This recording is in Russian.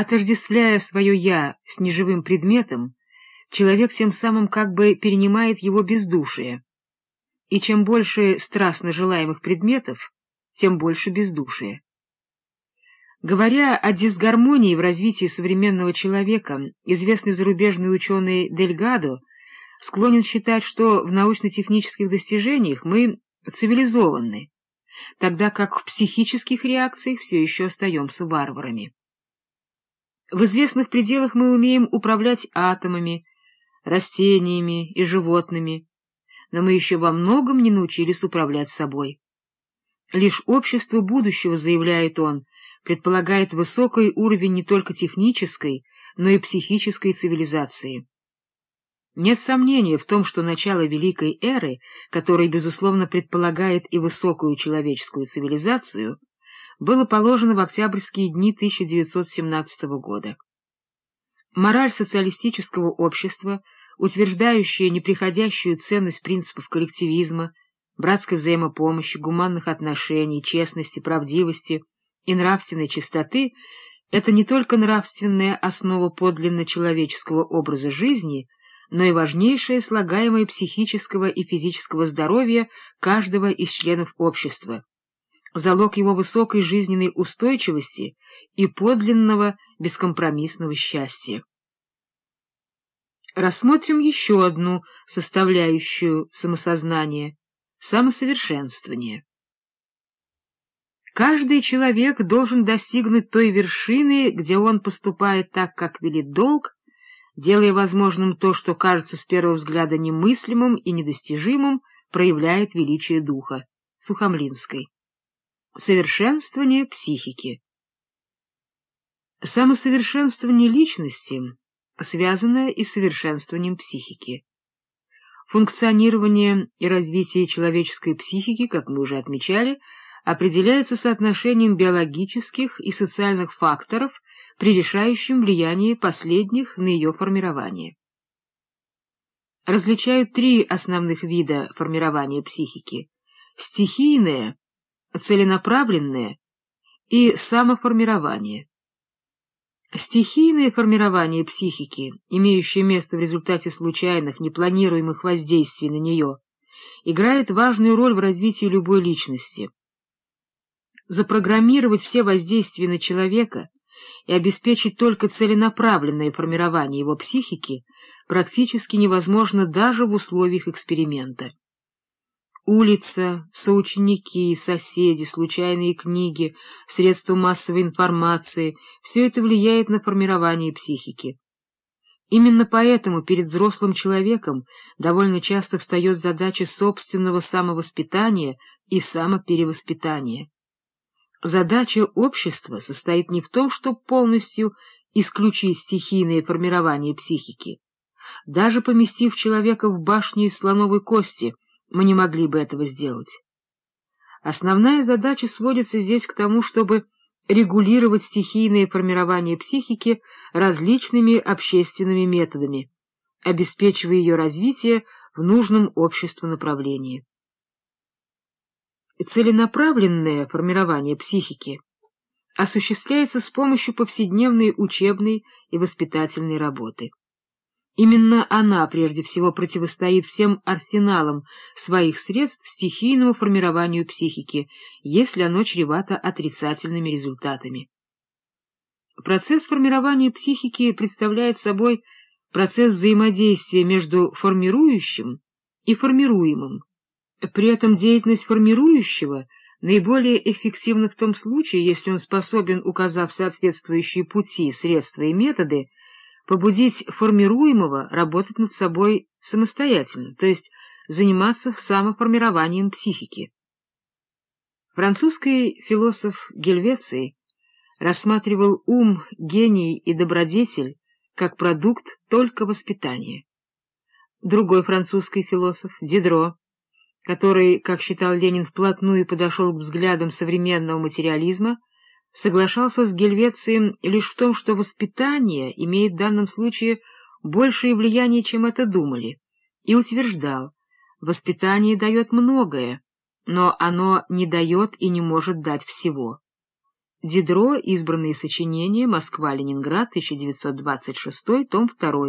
Отождествляя свое «я» с неживым предметом, человек тем самым как бы перенимает его бездушие. И чем больше страстно желаемых предметов, тем больше бездушия. Говоря о дисгармонии в развитии современного человека, известный зарубежный ученый Дельгадо склонен считать, что в научно-технических достижениях мы цивилизованы, тогда как в психических реакциях все еще остаемся варварами. В известных пределах мы умеем управлять атомами, растениями и животными, но мы еще во многом не научились управлять собой. Лишь общество будущего, заявляет он, предполагает высокий уровень не только технической, но и психической цивилизации. Нет сомнения в том, что начало Великой Эры, которая, безусловно, предполагает и высокую человеческую цивилизацию, было положено в октябрьские дни 1917 года. Мораль социалистического общества, утверждающая неприходящую ценность принципов коллективизма, братской взаимопомощи, гуманных отношений, честности, правдивости и нравственной чистоты, это не только нравственная основа подлинно человеческого образа жизни, но и важнейшее слагаемое психического и физического здоровья каждого из членов общества залог его высокой жизненной устойчивости и подлинного бескомпромиссного счастья. Рассмотрим еще одну составляющую самосознания — самосовершенствование. Каждый человек должен достигнуть той вершины, где он поступает так, как велит долг, делая возможным то, что кажется с первого взгляда немыслимым и недостижимым, проявляет величие духа. Сухомлинской. Совершенствование психики. Самосовершенствование личности связано и с совершенствованием психики. Функционирование и развитие человеческой психики, как мы уже отмечали, определяется соотношением биологических и социальных факторов при решающем влиянии последних на ее формирование. Различают три основных вида формирования психики – стихийное – целенаправленное и самоформирование. Стихийное формирование психики, имеющее место в результате случайных, непланируемых воздействий на нее, играет важную роль в развитии любой личности. Запрограммировать все воздействия на человека и обеспечить только целенаправленное формирование его психики практически невозможно даже в условиях эксперимента. Улица, соученики, соседи, случайные книги, средства массовой информации — все это влияет на формирование психики. Именно поэтому перед взрослым человеком довольно часто встает задача собственного самовоспитания и самоперевоспитания. Задача общества состоит не в том, чтобы полностью исключить стихийное формирование психики. Даже поместив человека в башню из слоновой кости — мы не могли бы этого сделать. Основная задача сводится здесь к тому, чтобы регулировать стихийное формирование психики различными общественными методами, обеспечивая ее развитие в нужном обществу направлении. Целенаправленное формирование психики осуществляется с помощью повседневной учебной и воспитательной работы. Именно она прежде всего противостоит всем арсеналам своих средств стихийному формированию психики, если оно чревато отрицательными результатами. Процесс формирования психики представляет собой процесс взаимодействия между формирующим и формируемым. При этом деятельность формирующего наиболее эффективна в том случае, если он способен, указав соответствующие пути, средства и методы, побудить формируемого работать над собой самостоятельно, то есть заниматься самоформированием психики. Французский философ Гельвеций рассматривал ум, гений и добродетель как продукт только воспитания. Другой французский философ, Дидро, который, как считал Ленин, вплотную подошел к взглядам современного материализма, соглашался с Гельвецием лишь в том, что воспитание имеет в данном случае большее влияние, чем это думали, и утверждал, воспитание дает многое, но оно не дает и не может дать всего. Дидро. Избранные сочинения. Москва. Ленинград. 1926. Том 2.